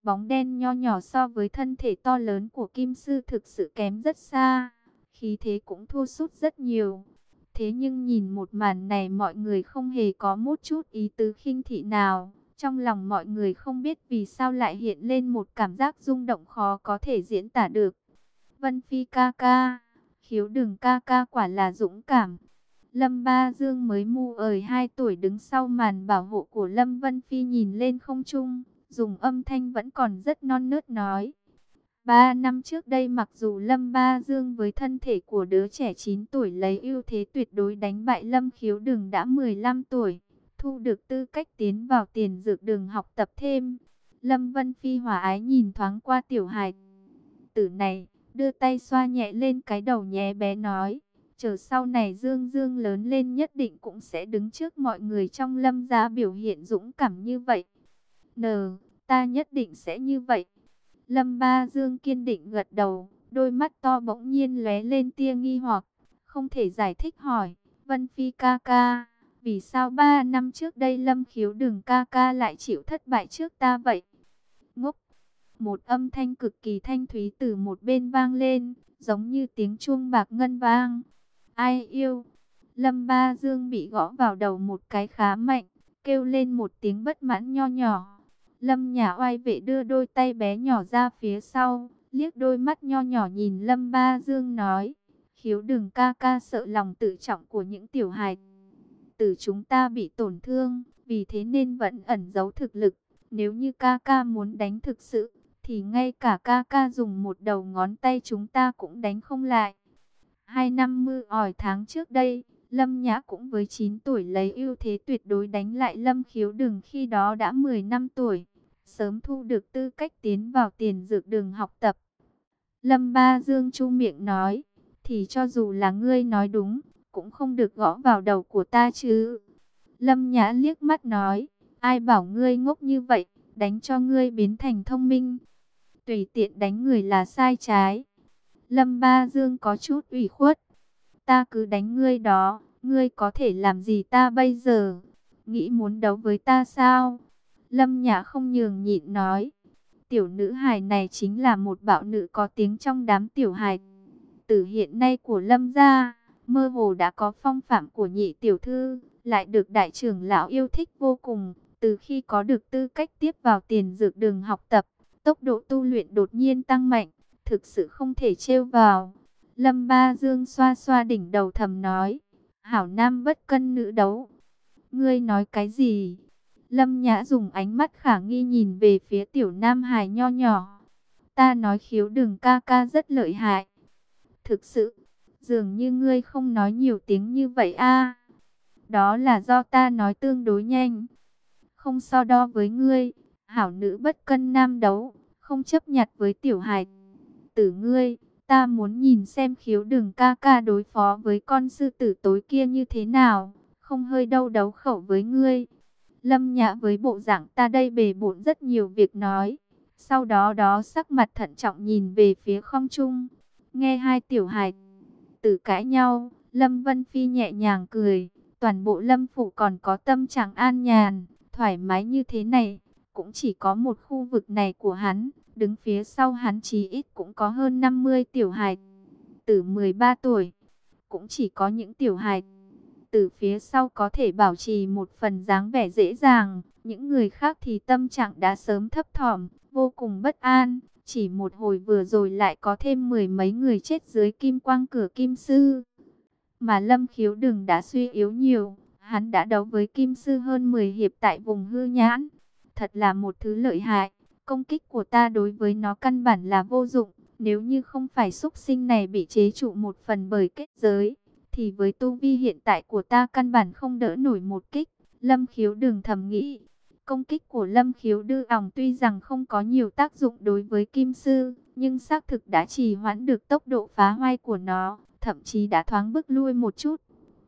Bóng đen nho nhỏ so với thân thể to lớn của Kim Sư thực sự kém rất xa, khí thế cũng thua sút rất nhiều. Thế nhưng nhìn một màn này mọi người không hề có một chút ý tứ khinh thị nào. Trong lòng mọi người không biết vì sao lại hiện lên một cảm giác rung động khó có thể diễn tả được. Vân Phi ca ca, khiếu đường ca ca quả là dũng cảm. Lâm Ba Dương mới mu ời 2 tuổi đứng sau màn bảo hộ của Lâm Vân Phi nhìn lên không trung, dùng âm thanh vẫn còn rất non nớt nói. Ba năm trước đây mặc dù Lâm Ba Dương với thân thể của đứa trẻ 9 tuổi lấy ưu thế tuyệt đối đánh bại Lâm Khiếu Đường đã 15 tuổi thu được tư cách tiến vào tiền dược đường học tập thêm. Lâm Vân Phi hòa ái nhìn thoáng qua tiểu hài tử này, đưa tay xoa nhẹ lên cái đầu nhé bé nói, chờ sau này Dương Dương lớn lên nhất định cũng sẽ đứng trước mọi người trong lâm gia biểu hiện dũng cảm như vậy n ta nhất định sẽ như vậy. Lâm Ba Dương kiên định gật đầu, đôi mắt to bỗng nhiên lóe lên tia nghi hoặc, không thể giải thích hỏi, Vân Phi ca ca. Vì sao ba năm trước đây Lâm Khiếu đừng ca ca lại chịu thất bại trước ta vậy? Ngốc! Một âm thanh cực kỳ thanh thúy từ một bên vang lên, giống như tiếng chuông bạc ngân vang. Ai yêu? Lâm Ba Dương bị gõ vào đầu một cái khá mạnh, kêu lên một tiếng bất mãn nho nhỏ. Lâm nhà oai vệ đưa đôi tay bé nhỏ ra phía sau, liếc đôi mắt nho nhỏ nhìn Lâm Ba Dương nói. Khiếu đừng ca ca sợ lòng tự trọng của những tiểu hài từ chúng ta bị tổn thương, vì thế nên vẫn ẩn giấu thực lực. Nếu như ca ca muốn đánh thực sự, thì ngay cả ca ca dùng một đầu ngón tay chúng ta cũng đánh không lại. Hai năm mưa ỏi tháng trước đây, Lâm Nhã cũng với 9 tuổi lấy ưu thế tuyệt đối đánh lại Lâm Khiếu Đừng khi đó đã 10 năm tuổi, sớm thu được tư cách tiến vào tiền dược đường học tập. Lâm Ba Dương chu miệng nói, thì cho dù là ngươi nói đúng, cũng không được gõ vào đầu của ta chứ. Lâm Nhã liếc mắt nói, ai bảo ngươi ngốc như vậy, đánh cho ngươi biến thành thông minh. Tùy tiện đánh người là sai trái. Lâm Ba Dương có chút ủy khuất. Ta cứ đánh ngươi đó, ngươi có thể làm gì ta bây giờ? Nghĩ muốn đấu với ta sao? Lâm Nhã không nhường nhịn nói. Tiểu nữ hài này chính là một bạo nữ có tiếng trong đám tiểu hài Từ hiện nay của Lâm gia, mơ hồ đã có phong phạm của nhị tiểu thư, lại được đại trưởng lão yêu thích vô cùng. Từ khi có được tư cách tiếp vào tiền dược đường học tập, tốc độ tu luyện đột nhiên tăng mạnh, thực sự không thể trêu vào. Lâm Ba Dương xoa xoa đỉnh đầu thầm nói, hảo nam bất cân nữ đấu. Ngươi nói cái gì? Lâm Nhã dùng ánh mắt khả nghi nhìn về phía tiểu nam hài nho nhỏ. Ta nói khiếu đường ca ca rất lợi hại. Thực sự, dường như ngươi không nói nhiều tiếng như vậy a. Đó là do ta nói tương đối nhanh. Không so đo với ngươi, hảo nữ bất cân nam đấu, không chấp nhặt với tiểu hài tử ngươi. Ta muốn nhìn xem khiếu đường ca ca đối phó với con sư tử tối kia như thế nào, không hơi đâu đấu khẩu với ngươi. Lâm Nhã với bộ dạng ta đây bề bộn rất nhiều việc nói. Sau đó đó sắc mặt thận trọng nhìn về phía không trung. Nghe hai tiểu hài tử cãi nhau, Lâm Vân Phi nhẹ nhàng cười. Toàn bộ Lâm Phủ còn có tâm trạng an nhàn, thoải mái như thế này. Cũng chỉ có một khu vực này của hắn, đứng phía sau hắn chí ít cũng có hơn 50 tiểu hài tử 13 tuổi. Cũng chỉ có những tiểu hài từ phía sau có thể bảo trì một phần dáng vẻ dễ dàng, những người khác thì tâm trạng đã sớm thấp thỏm, vô cùng bất an, chỉ một hồi vừa rồi lại có thêm mười mấy người chết dưới kim quang cửa kim sư. Mà Lâm Khiếu đừng đã suy yếu nhiều, hắn đã đấu với kim sư hơn 10 hiệp tại vùng hư nhãn. Thật là một thứ lợi hại, công kích của ta đối với nó căn bản là vô dụng, nếu như không phải xúc sinh này bị chế trụ một phần bởi kết giới thì với tu vi hiện tại của ta căn bản không đỡ nổi một kích. Lâm khiếu đừng thầm nghĩ, công kích của lâm khiếu đưa ỏng tuy rằng không có nhiều tác dụng đối với kim sư, nhưng xác thực đã trì hoãn được tốc độ phá hoại của nó, thậm chí đã thoáng bước lui một chút.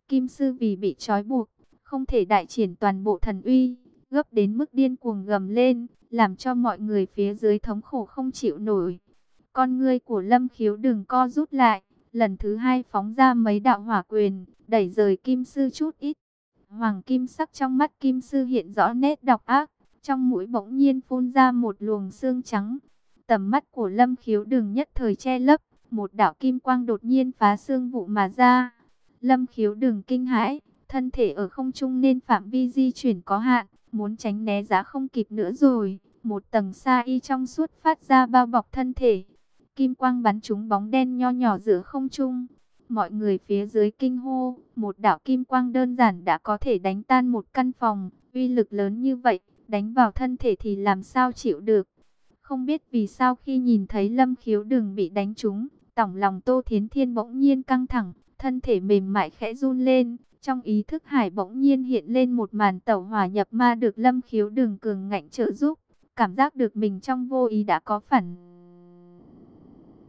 Kim sư vì bị trói buộc, không thể đại triển toàn bộ thần uy, gấp đến mức điên cuồng gầm lên, làm cho mọi người phía dưới thống khổ không chịu nổi. Con ngươi của lâm khiếu đừng co rút lại, lần thứ hai phóng ra mấy đạo hỏa quyền, đẩy rời kim sư chút ít. Hoàng kim sắc trong mắt kim sư hiện rõ nét độc ác, trong mũi bỗng nhiên phun ra một luồng xương trắng. Tầm mắt của lâm khiếu đừng nhất thời che lấp, một đạo kim quang đột nhiên phá xương vụ mà ra. Lâm khiếu đừng kinh hãi, thân thể ở không trung nên phạm vi di chuyển có hạn, muốn tránh né giá không kịp nữa rồi. Một tầng sa y trong suốt phát ra bao bọc thân thể, Kim quang bắn trúng bóng đen nho nhỏ giữa không trung. Mọi người phía dưới kinh hô, một đạo kim quang đơn giản đã có thể đánh tan một căn phòng, uy lực lớn như vậy, đánh vào thân thể thì làm sao chịu được. Không biết vì sao khi nhìn thấy lâm khiếu đừng bị đánh trúng, tổng lòng Tô Thiến Thiên bỗng nhiên căng thẳng, thân thể mềm mại khẽ run lên. Trong ý thức hải bỗng nhiên hiện lên một màn tẩu hỏa nhập ma được lâm khiếu đường cường ngạnh trợ giúp. Cảm giác được mình trong vô ý đã có phản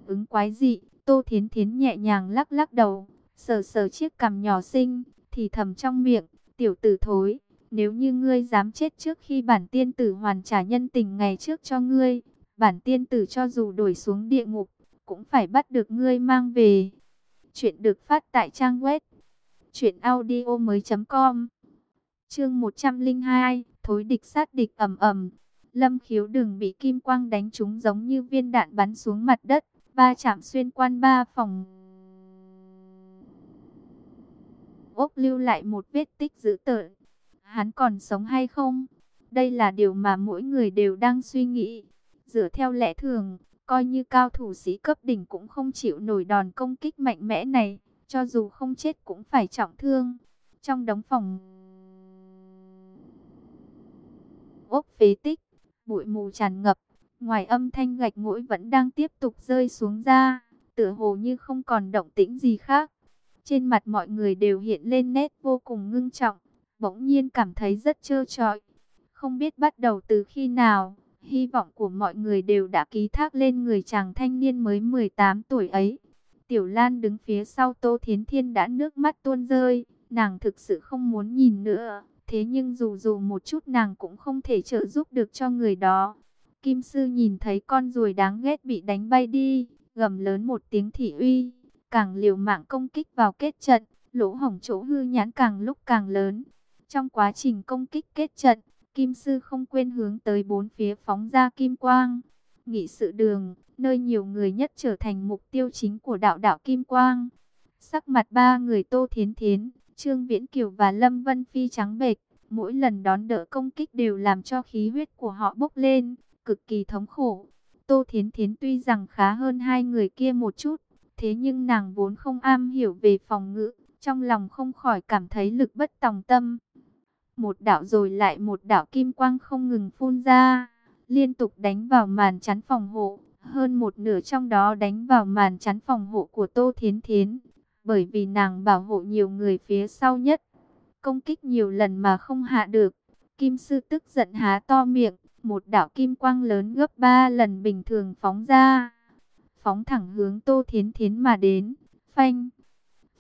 ứng quái dị, Tô Thiến Thiến nhẹ nhàng lắc lắc đầu, sờ sờ chiếc cằm nhỏ xinh, thì thầm trong miệng, tiểu tử thối, nếu như ngươi dám chết trước khi bản tiên tử hoàn trả nhân tình ngày trước cho ngươi, bản tiên tử cho dù đổi xuống địa ngục, cũng phải bắt được ngươi mang về. Chuyện được phát tại trang web truyệnaudiomoi.com. Chương 102, thối địch sát địch ầm ầm. Lâm Khiếu đừng bị kim quang đánh trúng giống như viên đạn bắn xuống mặt đất, ba chạm xuyên quan ba phòng. Ốc lưu lại một vết tích dữ tợn. Hắn còn sống hay không? Đây là điều mà mỗi người đều đang suy nghĩ. Dựa theo lẽ thường, coi như cao thủ sĩ cấp đỉnh cũng không chịu nổi đòn công kích mạnh mẽ này. Cho dù không chết cũng phải trọng thương. Trong đống phòng ốc phế tích, bụi mù tràn ngập, Ngoài âm thanh gạch ngũi vẫn đang tiếp tục rơi xuống ra, tựa hồ như không còn động tĩnh gì khác. Trên mặt mọi người đều hiện lên nét vô cùng ngưng trọng, bỗng nhiên cảm thấy rất trơ trọi. Không biết bắt đầu từ khi nào, hy vọng của mọi người đều đã ký thác lên người chàng thanh niên mới 18 tuổi ấy. Tiểu Lan đứng phía sau Tô Thiến Thiên đã nước mắt tuôn rơi, nàng thực sự không muốn nhìn nữa, Thế nhưng dù dù một chút nàng cũng không thể trợ giúp được cho người đó. Kim sư nhìn thấy con ruồi đáng ghét bị đánh bay đi, gầm lớn một tiếng thị uy, càng liều mạng công kích vào kết trận, lỗ hổng chỗ hư nhãn càng lúc càng lớn. Trong quá trình công kích kết trận, Kim sư không quên hướng tới bốn phía phóng ra kim quang. Nghị sự đường, nơi nhiều người nhất trở thành mục tiêu chính của đạo đạo kim quang. Sắc mặt ba người Tô Thiến Thiến, Trương Viễn Kiều và Lâm Vân Phi trắng bệch, mỗi lần đón đỡ công kích đều làm cho khí huyết của họ bốc lên, cực kỳ thống khổ. Tô Thiến Thiến tuy rằng khá hơn hai người kia một chút, thế nhưng nàng vốn không am hiểu về phòng ngự trong lòng không khỏi cảm thấy lực bất tòng tâm. Một đạo rồi lại một đạo kim quang không ngừng phun ra, liên tục đánh vào màn chắn phòng hộ, hơn một nửa trong đó đánh vào màn chắn phòng hộ của Tô Thiến Thiến, bởi vì nàng bảo hộ nhiều người phía sau nhất. Công kích nhiều lần mà không hạ được, Kim Sư tức giận há to miệng, một đạo kim quang lớn gấp ba lần bình thường phóng ra. Phóng thẳng hướng Tô Thiến Thiến mà đến, phanh,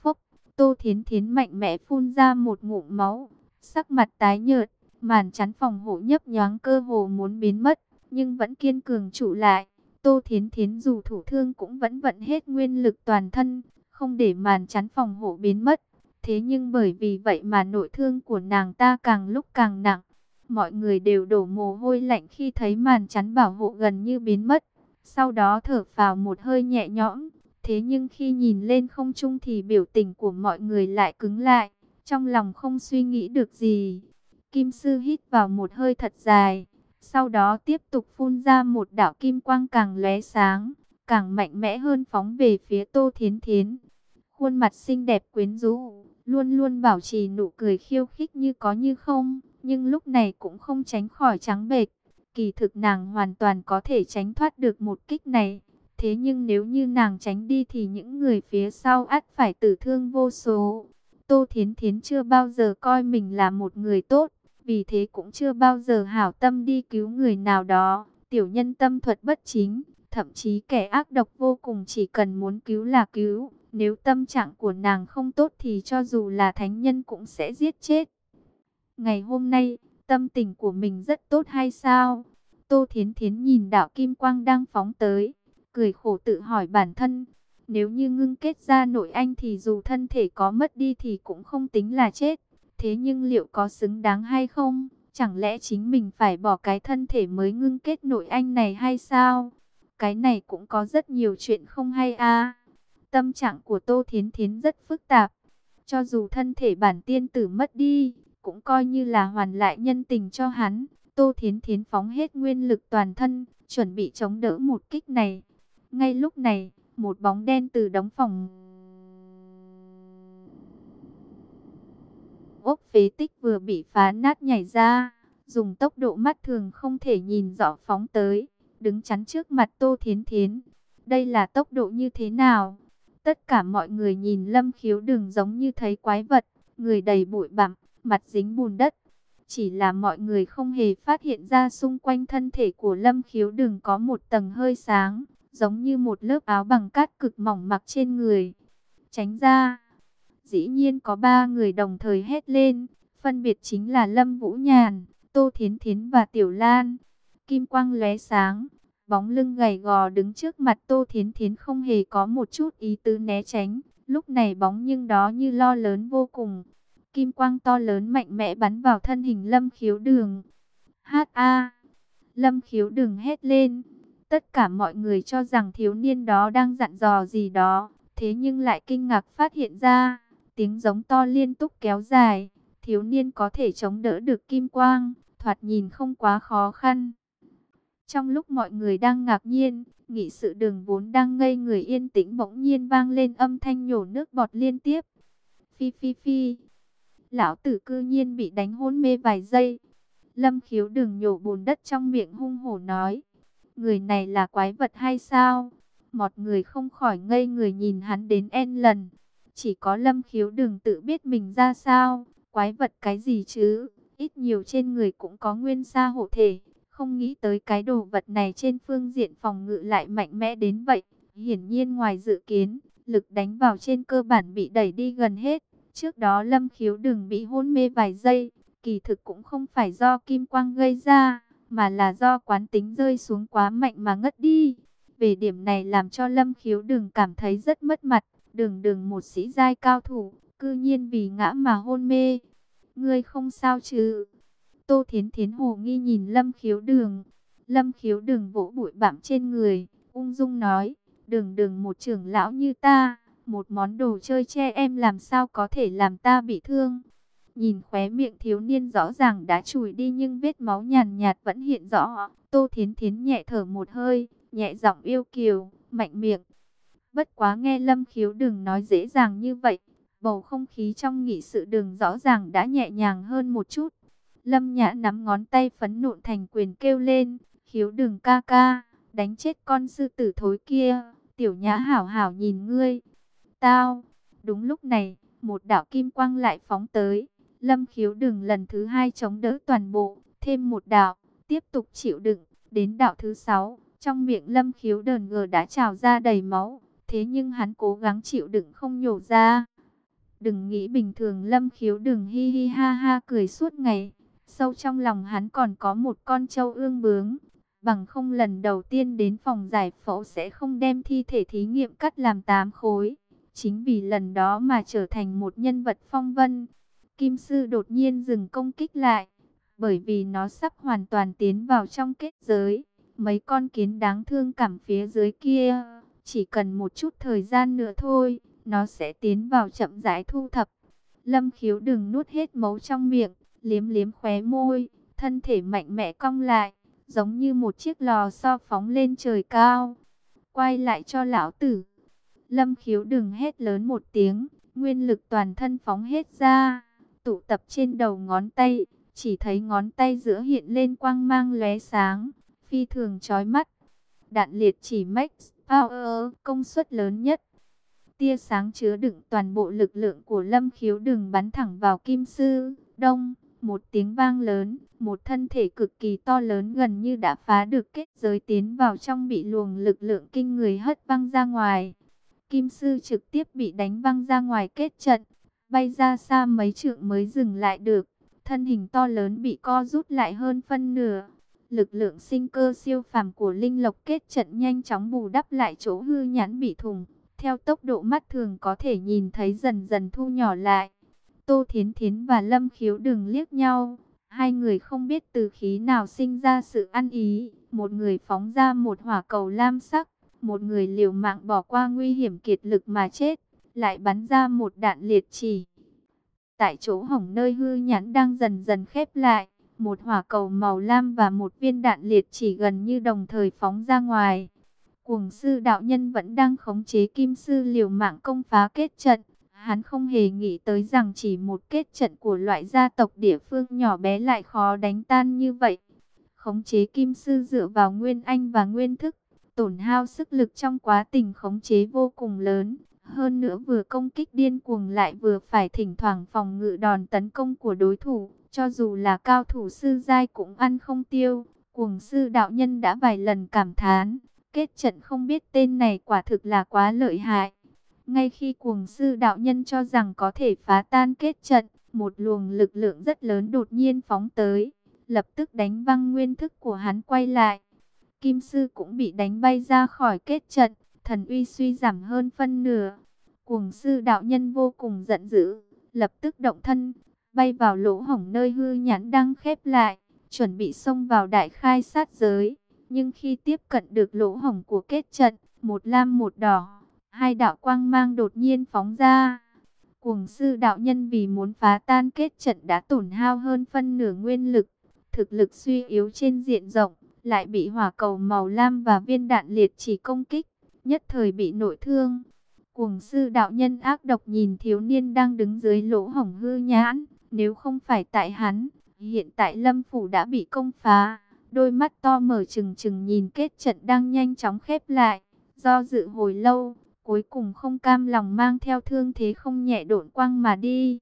phốc, Tô Thiến Thiến mạnh mẽ phun ra một ngụm máu, sắc mặt tái nhợt, màn chắn phòng hộ nhấp nhoáng cơ hồ muốn biến mất, nhưng vẫn kiên cường trụ lại. Tô Thiến Thiến dù thủ thương cũng vẫn vận hết nguyên lực toàn thân, không để màn chắn phòng hộ biến mất. Thế nhưng bởi vì vậy mà nội thương của nàng ta càng lúc càng nặng. Mọi người đều đổ mồ hôi lạnh khi thấy màn chắn bảo hộ gần như biến mất. Sau đó thở vào một hơi nhẹ nhõm. Thế nhưng khi nhìn lên không trung thì biểu tình của mọi người lại cứng lại. Trong lòng không suy nghĩ được gì. Kim sư hít vào một hơi thật dài. Sau đó tiếp tục phun ra một đạo kim quang càng lóe sáng, càng mạnh mẽ hơn phóng về phía Tô Thiến Thiến. Khuôn mặt xinh đẹp quyến rũ, luôn luôn bảo trì nụ cười khiêu khích như có như không, nhưng lúc này cũng không tránh khỏi trắng bệch. Kỳ thực nàng hoàn toàn có thể tránh thoát được một kích này. Thế nhưng nếu như nàng tránh đi thì những người phía sau ắt phải tử thương vô số. Tô Thiến Thiến chưa bao giờ coi mình là một người tốt, vì thế cũng chưa bao giờ hảo tâm đi cứu người nào đó. Tiểu nhân tâm thuật bất chính, thậm chí kẻ ác độc vô cùng chỉ cần muốn cứu là cứu. Nếu tâm trạng của nàng không tốt thì cho dù là thánh nhân cũng sẽ giết chết. Ngày hôm nay, tâm tình của mình rất tốt hay sao? Tô Thiến Thiến nhìn đạo kim quang đang phóng tới, cười khổ tự hỏi bản thân. Nếu như ngưng kết ra nội anh thì dù thân thể có mất đi thì cũng không tính là chết. Thế nhưng liệu có xứng đáng hay không? Chẳng lẽ chính mình phải bỏ cái thân thể mới ngưng kết nội anh này hay sao? Cái này cũng có rất nhiều chuyện không hay a. Tâm trạng của Tô Thiến Thiến rất phức tạp. Cho dù thân thể bản tiên tử mất đi, cũng coi như là hoàn lại nhân tình cho hắn. Tô Thiến Thiến phóng hết nguyên lực toàn thân, chuẩn bị chống đỡ một kích này. Ngay lúc này, một bóng đen từ đóng phòng ốc phế tích vừa bị phá nát nhảy ra, dùng tốc độ mắt thường không thể nhìn rõ phóng tới, đứng chắn trước mặt Tô Thiến Thiến. Đây là tốc độ như thế nào? Tất cả mọi người nhìn Lâm Khiếu Đừng giống như thấy quái vật, người đầy bụi bặm, mặt dính bùn đất. Chỉ là mọi người không hề phát hiện ra xung quanh thân thể của Lâm Khiếu Đừng có một tầng hơi sáng, giống như một lớp áo bằng cát cực mỏng mặc trên người. Tránh ra! Dĩ nhiên có ba người đồng thời hét lên, phân biệt chính là Lâm Vũ Nhàn, Tô Thiến Thiến và Tiểu Lan. Kim quang lóe sáng, bóng lưng gầy gò đứng trước mặt Tô Thiến Thiến không hề có một chút ý tứ né tránh. Lúc này bóng nhưng đó như lo lớn vô cùng. Kim quang to lớn mạnh mẽ bắn vào thân hình Lâm Khiếu Đường. Hát a! Lâm Khiếu Đường hét lên. Tất cả mọi người cho rằng thiếu niên đó đang dặn dò gì đó, thế nhưng lại kinh ngạc phát hiện ra Tiếng giống to liên tục kéo dài, thiếu niên có thể chống đỡ được kim quang, thoạt nhìn không quá khó khăn. Trong lúc mọi người đang ngạc nhiên, nghị sự đường vốn đang ngây người yên tĩnh bỗng nhiên vang lên âm thanh nhổ nước bọt liên tiếp. Phi phi phi, lão tử cư nhiên bị đánh hôn mê vài giây. Lâm khiếu đường nhổ bùn đất trong miệng hung hổ nói. Người này là quái vật hay sao? Một người không khỏi ngây người nhìn hắn đến en lần. Chỉ có lâm khiếu đừng tự biết mình ra sao, quái vật cái gì chứ, ít nhiều trên người cũng có nguyên sa hộ thể. Không nghĩ tới cái đồ vật này trên phương diện phòng ngự lại mạnh mẽ đến vậy. Hiển nhiên ngoài dự kiến, lực đánh vào trên cơ bản bị đẩy đi gần hết. Trước đó lâm khiếu đừng bị hôn mê vài giây, kỳ thực cũng không phải do kim quang gây ra, mà là do quán tính rơi xuống quá mạnh mà ngất đi. Về điểm này làm cho Lâm Khiếu đừng cảm thấy rất mất mặt, đường đường một sĩ giai cao thủ, cư nhiên vì ngã mà hôn mê. Ngươi không sao chứ? Tô Thiến Thiến hồ nghi nhìn Lâm Khiếu đường. Lâm Khiếu đường vỗ bụi bặm trên người, ung dung nói, đường đường một trưởng lão như ta, một món đồ chơi che em làm sao có thể làm ta bị thương. Nhìn khóe miệng thiếu niên rõ ràng đã chùi đi nhưng vết máu nhàn nhạt vẫn hiện rõ. Tô Thiến Thiến nhẹ thở một hơi, nhẹ giọng yêu kiều, mạnh miệng. Bất quá nghe Lâm Khiếu đừng nói dễ dàng như vậy. Bầu không khí trong nghị sự đường rõ ràng đã nhẹ nhàng hơn một chút. Lâm Nhã nắm ngón tay phấn nộn thành quyền kêu lên, khiếu đừng ca ca, đánh chết con sư tử thối kia, tiểu nhã hảo hảo nhìn ngươi. Tao, đúng lúc này, một đạo kim quang lại phóng tới, lâm khiếu đừng lần thứ hai chống đỡ toàn bộ, thêm một đạo, tiếp tục chịu đựng, đến đạo thứ sáu, trong miệng lâm khiếu đờn gờ đã trào ra đầy máu, thế nhưng hắn cố gắng chịu đựng không nhổ ra. Đừng nghĩ bình thường lâm khiếu đừng hi hi ha ha cười suốt ngày, sâu trong lòng hắn còn có một con trâu ương bướng, bằng không lần đầu tiên đến phòng giải phẫu sẽ không đem thi thể thí nghiệm cắt làm tám khối. Chính vì lần đó mà trở thành một nhân vật phong vân. Kim sư đột nhiên dừng công kích lại, bởi vì nó sắp hoàn toàn tiến vào trong kết giới. Mấy con kiến đáng thương cảm phía dưới kia, chỉ cần một chút thời gian nữa thôi, nó sẽ tiến vào chậm rãi thu thập. Lâm khiếu đừng nuốt hết máu trong miệng, liếm liếm khóe môi, thân thể mạnh mẽ cong lại giống như một chiếc lò xo phóng lên trời cao. Quay lại cho lão tử. Lâm khiếu đừng hét lớn một tiếng, nguyên lực toàn thân phóng hết ra, tụ tập trên đầu ngón tay, chỉ thấy ngón tay giữa hiện lên quang mang lóe sáng, phi thường chói mắt. Đạn liệt chỉ max power, công suất lớn nhất. Tia sáng chứa đựng toàn bộ lực lượng của lâm khiếu đừng bắn thẳng vào kim sư, đông. Một tiếng vang lớn, một thân thể cực kỳ to lớn gần như đã phá được kết giới tiến vào trong bị luồng lực lượng kinh người hất văng ra ngoài. Kim sư trực tiếp bị đánh văng ra ngoài kết trận, bay ra xa mấy trượng mới dừng lại được. Thân hình to lớn bị co rút lại hơn phân nửa. Lực lượng sinh cơ siêu phàm của linh lộc kết trận nhanh chóng bù đắp lại chỗ hư nhãn bị thùng. Theo tốc độ mắt thường có thể nhìn thấy dần dần thu nhỏ lại. Tô Thiến Thiến và Lâm Khiếu đừng liếc nhau. Hai người không biết từ khí nào sinh ra sự ăn ý. Một người phóng ra một hỏa cầu lam sắc. Một người liều mạng bỏ qua nguy hiểm kiệt lực mà chết. Lại bắn ra một đạn liệt chỉ. Tại chỗ hỏng nơi hư nhãn đang dần dần khép lại. Một hỏa cầu màu lam và một viên đạn liệt chỉ gần như đồng thời phóng ra ngoài. Cuồng sư đạo nhân vẫn đang khống chế kim sư liều mạng công phá kết trận. Hắn không hề nghĩ tới rằng chỉ một kết trận của loại gia tộc địa phương nhỏ bé lại khó đánh tan như vậy. Khống chế kim sư dựa vào nguyên anh và nguyên thức, tổn hao sức lực trong quá trình khống chế vô cùng lớn. Hơn nữa vừa công kích điên cuồng lại vừa phải thỉnh thoảng phòng ngự đòn tấn công của đối thủ. Cho dù là cao thủ sư giai cũng ăn không tiêu. Cuồng sư đạo nhân đã vài lần cảm thán. Kết trận không biết tên này quả thực là quá lợi hại. Ngay khi cuồng sư đạo nhân cho rằng có thể phá tan kết trận, một luồng lực lượng rất lớn đột nhiên phóng tới, lập tức đánh văng nguyên thức của hắn quay lại. Kim sư cũng bị đánh bay ra khỏi kết trận, thần uy suy giảm hơn phân nửa. Cuồng sư đạo nhân vô cùng giận dữ, lập tức động thân, bay vào lỗ hổng nơi hư nhãn đang khép lại, chuẩn bị xông vào đại khai sát giới. Nhưng khi tiếp cận được lỗ hổng của kết trận, một lam một đỏ, Hai đạo quang mang đột nhiên phóng ra. Cuồng sư đạo nhân vì muốn phá tan kết trận đã tổn hao hơn phân nửa nguyên lực. Thực lực suy yếu trên diện rộng, lại bị hỏa cầu màu lam và viên đạn liệt chỉ công kích, nhất thời bị nội thương. Cuồng sư đạo nhân ác độc nhìn thiếu niên đang đứng dưới lỗ hổng hư nhãn, nếu không phải tại hắn, hiện tại lâm phủ đã bị công phá. Đôi mắt to mở trừng trừng nhìn kết trận đang nhanh chóng khép lại, do dự hồi lâu, cuối cùng không cam lòng mang theo thương thế không nhẹ độn quang mà đi.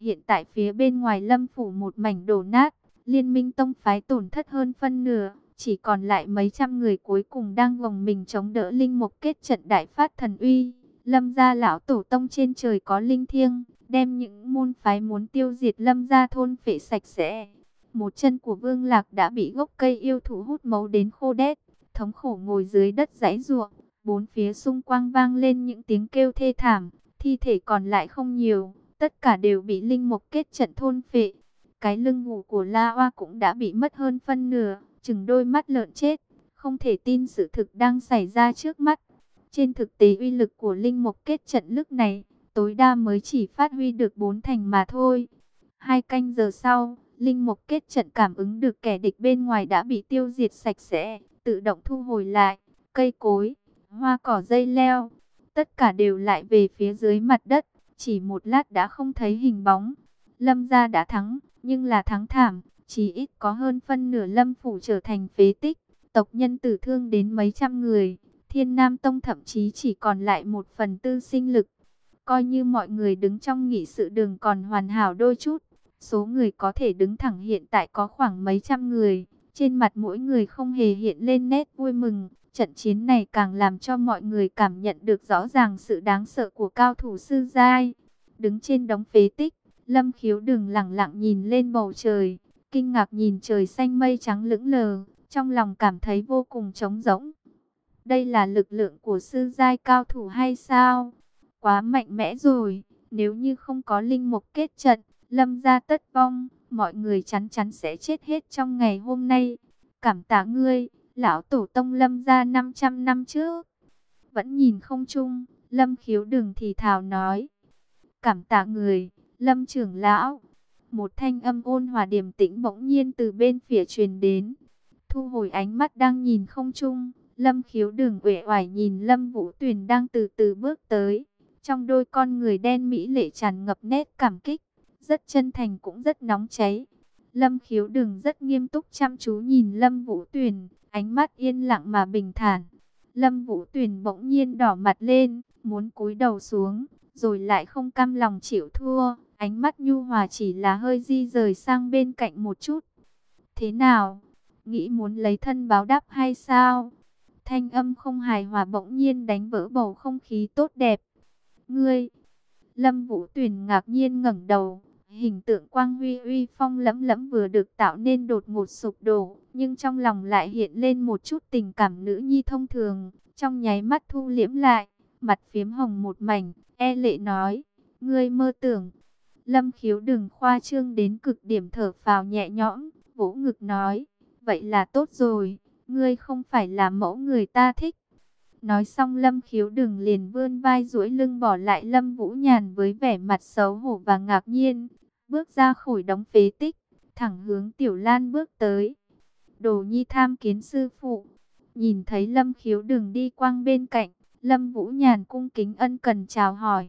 Hiện tại phía bên ngoài lâm phủ một mảnh đổ nát, liên minh tông phái tổn thất hơn phân nửa, chỉ còn lại mấy trăm người cuối cùng đang gồng mình chống đỡ linh mục kết trận đại phát thần uy. Lâm gia lão tổ tông trên trời có linh thiêng, đem những môn phái muốn tiêu diệt lâm gia thôn phệ sạch sẽ. Một chân của vương lạc đã bị gốc cây yêu thú hút máu đến khô đét, thống khổ ngồi dưới đất giãy ruộng. Bốn phía xung quanh vang lên những tiếng kêu thê thảm, thi thể còn lại không nhiều, tất cả đều bị linh mục kết trận thôn phệ. Cái lưng ngủ của La Hoa cũng đã bị mất hơn phân nửa, chừng đôi mắt lợn chết, không thể tin sự thực đang xảy ra trước mắt. Trên thực tế uy lực của linh mục kết trận lúc này, tối đa mới chỉ phát huy được bốn thành mà thôi. Hai canh giờ sau, linh mục kết trận cảm ứng được kẻ địch bên ngoài đã bị tiêu diệt sạch sẽ, tự động thu hồi lại, cây cối, hoa cỏ dây leo, tất cả đều lại về phía dưới mặt đất, chỉ một lát đã không thấy hình bóng. Lâm gia đã thắng, nhưng là thắng thảm, chỉ ít có hơn phân nửa lâm phủ trở thành phế tích, tộc nhân tử thương đến mấy trăm người. Thiên Nam Tông thậm chí chỉ còn lại một phần tư sinh lực. Coi như mọi người đứng trong nghị sự đường còn hoàn hảo đôi chút. Số người có thể đứng thẳng hiện tại có khoảng mấy trăm người. Trên mặt mỗi người không hề hiện lên nét vui mừng. Trận chiến này càng làm cho mọi người cảm nhận được rõ ràng sự đáng sợ của cao thủ sư giai. Đứng trên đống phế tích, Lâm khiếu đường lặng lặng nhìn lên bầu trời. Kinh ngạc nhìn trời xanh mây trắng lững lờ. Trong lòng cảm thấy vô cùng trống rỗng. Đây là lực lượng của sư giai cao thủ hay sao? Quá mạnh mẽ rồi. Nếu như không có linh mục kết trận, lâm gia tất vong, mọi người chắn chắn sẽ chết hết trong ngày hôm nay. Cảm tạ ngươi, lão tổ tông lâm gia 500 năm trước. Vẫn nhìn không chung, lâm khiếu đừng thì thào nói. Cảm tạ người, lâm trưởng lão. Một thanh âm ôn hòa điềm tĩnh bỗng nhiên từ bên phía truyền đến. Thu hồi ánh mắt đang nhìn không chung Lâm khiếu đường uể oải nhìn Lâm Vũ Tuyền đang từ từ bước tới. Trong đôi con người đen mỹ lệ tràn ngập nét cảm kích. Rất chân thành cũng rất nóng cháy. Lâm khiếu đường rất nghiêm túc chăm chú nhìn Lâm Vũ Tuyền. Ánh mắt yên lặng mà bình thản. Lâm Vũ Tuyền bỗng nhiên đỏ mặt lên. Muốn cúi đầu xuống. Rồi lại không cam lòng chịu thua. Ánh mắt nhu hòa chỉ là hơi di rời sang bên cạnh một chút. Thế nào? Nghĩ muốn lấy thân báo đáp hay sao? Thanh âm không hài hòa bỗng nhiên đánh vỡ bầu không khí tốt đẹp. Ngươi! Lâm Vũ Tuyền ngạc nhiên ngẩng đầu. Hình tượng quang huy uy phong lẫm lẫm vừa được tạo nên đột ngột sụp đổ. Nhưng trong lòng lại hiện lên một chút tình cảm nữ nhi thông thường. Trong nháy mắt thu liễm lại. Mặt phiếm hồng một mảnh. E lệ nói. Ngươi mơ tưởng. Lâm khiếu đừng khoa trương đến cực điểm thở phào nhẹ nhõm. Vỗ ngực nói. Vậy là tốt rồi ngươi không phải là mẫu người ta thích. Nói xong Lâm Khiếu đừng liền vươn vai duỗi lưng bỏ lại Lâm Vũ Nhàn với vẻ mặt xấu hổ và ngạc nhiên, bước ra khỏi đóng phế tích, thẳng hướng Tiểu Lan bước tới. Đồ Nhi tham kiến sư phụ, nhìn thấy Lâm Khiếu đừng đi quang bên cạnh, Lâm Vũ Nhàn cung kính ân cần chào hỏi.